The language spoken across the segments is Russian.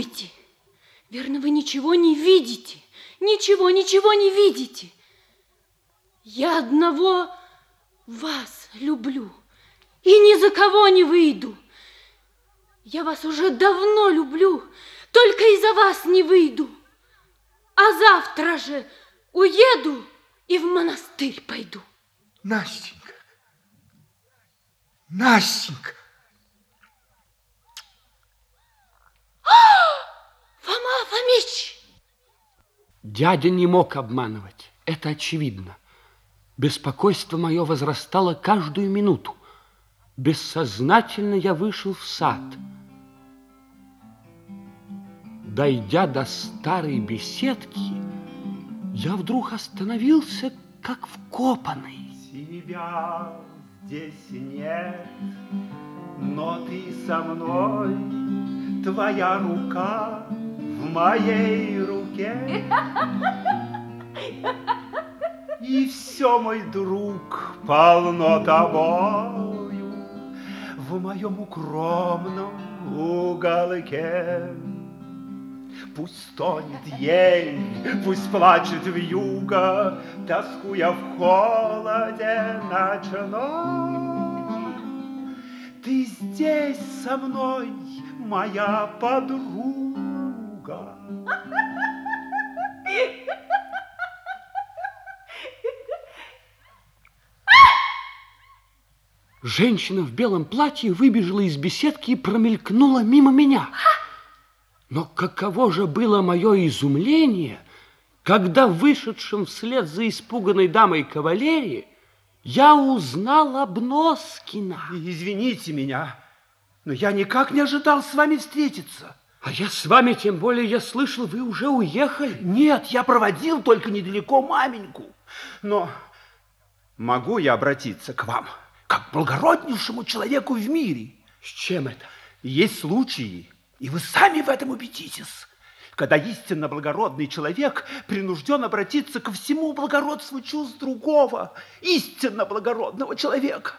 любите. Верно, вы ничего не видите. Ничего, ничего не видите. Я одного вас люблю и ни за кого не выйду. Я вас уже давно люблю, только из-за вас не выйду. А завтра же уеду и в монастырь пойду. Настенька, Настенька. Фома Фомич! Дядя не мог обманывать, это очевидно. Беспокойство мое возрастало каждую минуту. Бессознательно я вышел в сад. Дойдя до старой беседки, я вдруг остановился, как вкопанный. Тебя здесь нет, но ты со мной, твоя рука в моей руке. И все, мой друг, полно тобою в моем укромном уголке. Пусть стонет ель, пусть плачет вьюга, Тоскуя в холоде ночном. Ты здесь со мной, моя подруга. Женщина в белом платье выбежала из беседки и промелькнула мимо меня. Но каково же было мое изумление, когда вышедшим вслед за испуганной дамой кавалерии я узнал Обноскина. Извините меня, но я никак не ожидал с вами встретиться. А я с вами, тем более, я слышал, вы уже уехали. Нет, я проводил только недалеко маменьку. Но могу я обратиться к вам, как благороднейшему человеку в мире? С чем это? Есть случаи, и вы сами в этом убедитесь, когда истинно благородный человек принужден обратиться ко всему благородству чувств другого, истинно благородного человека.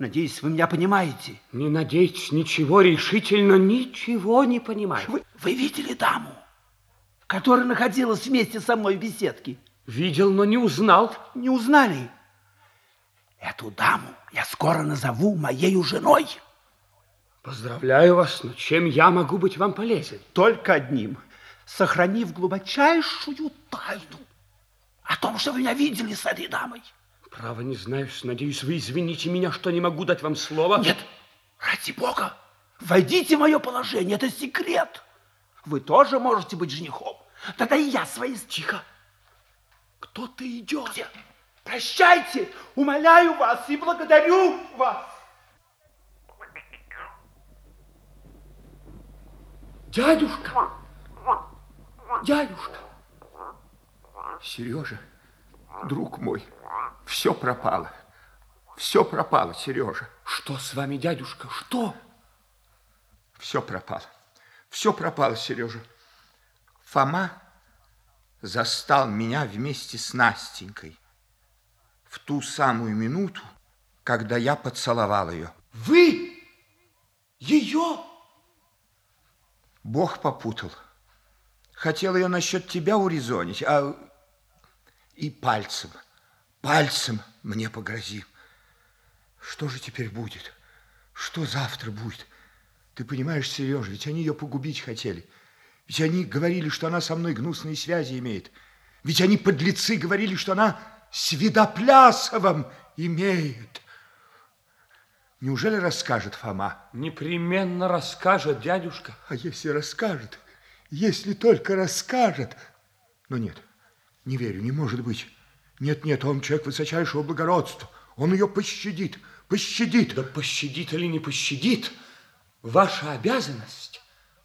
Надеюсь, вы меня понимаете. Не надейтесь, ничего решительно, ничего не понимаю. Вы, вы видели даму, которая находилась вместе со мной в беседке? Видел, но не узнал. Не узнали? Эту даму я скоро назову моей женой. Поздравляю вас, но чем я могу быть вам полезен? Только одним. Сохранив глубочайшую тайну о том, что вы меня видели с этой дамой. Право не знаю, надеюсь, вы извините меня, что не могу дать вам слова. Нет, ради бога, войдите в мое положение, это секрет. Вы тоже можете быть женихом. Тогда и я свои... Тихо. Кто-то идет. Где? Прощайте, умоляю вас и благодарю вас. Дядюшка! Дядюшка! Сережа, друг мой, все пропало. Все пропало, Сережа. Что с вами, дядюшка? Что? Все пропало. Все пропало, Сережа. Фома застал меня вместе с Настенькой в ту самую минуту, когда я поцеловал ее. Вы? Ее? Бог попутал. Хотел ее насчет тебя урезонить, а и пальцем, пальцем мне погрозил. Что же теперь будет? Что завтра будет? Ты понимаешь, Сережа, ведь они ее погубить хотели. Ведь они говорили, что она со мной гнусные связи имеет. Ведь они, подлецы, говорили, что она с Видоплясовым имеет. Неужели расскажет Фома? Непременно расскажет, дядюшка. А если расскажет? Если только расскажет. Но нет, не верю, не может быть. Нет, нет, он человек высочайшего благородства. Он ее пощадит, пощадит. Да пощадит или не пощадит, ваша обязанность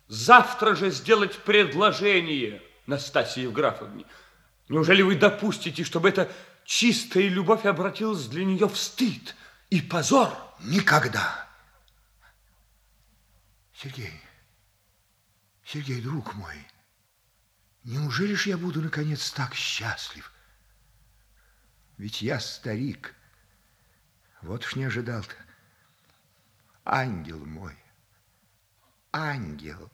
завтра же сделать предложение Настасье Евграфовне. Неужели вы допустите, чтобы эта чистая любовь обратилась для нее в стыд и позор? Никогда. Сергей, Сергей, друг мой, неужели ж я буду, наконец, так счастлив? Ведь я старик. Вот уж не ожидал-то. Ангел мой, ангел.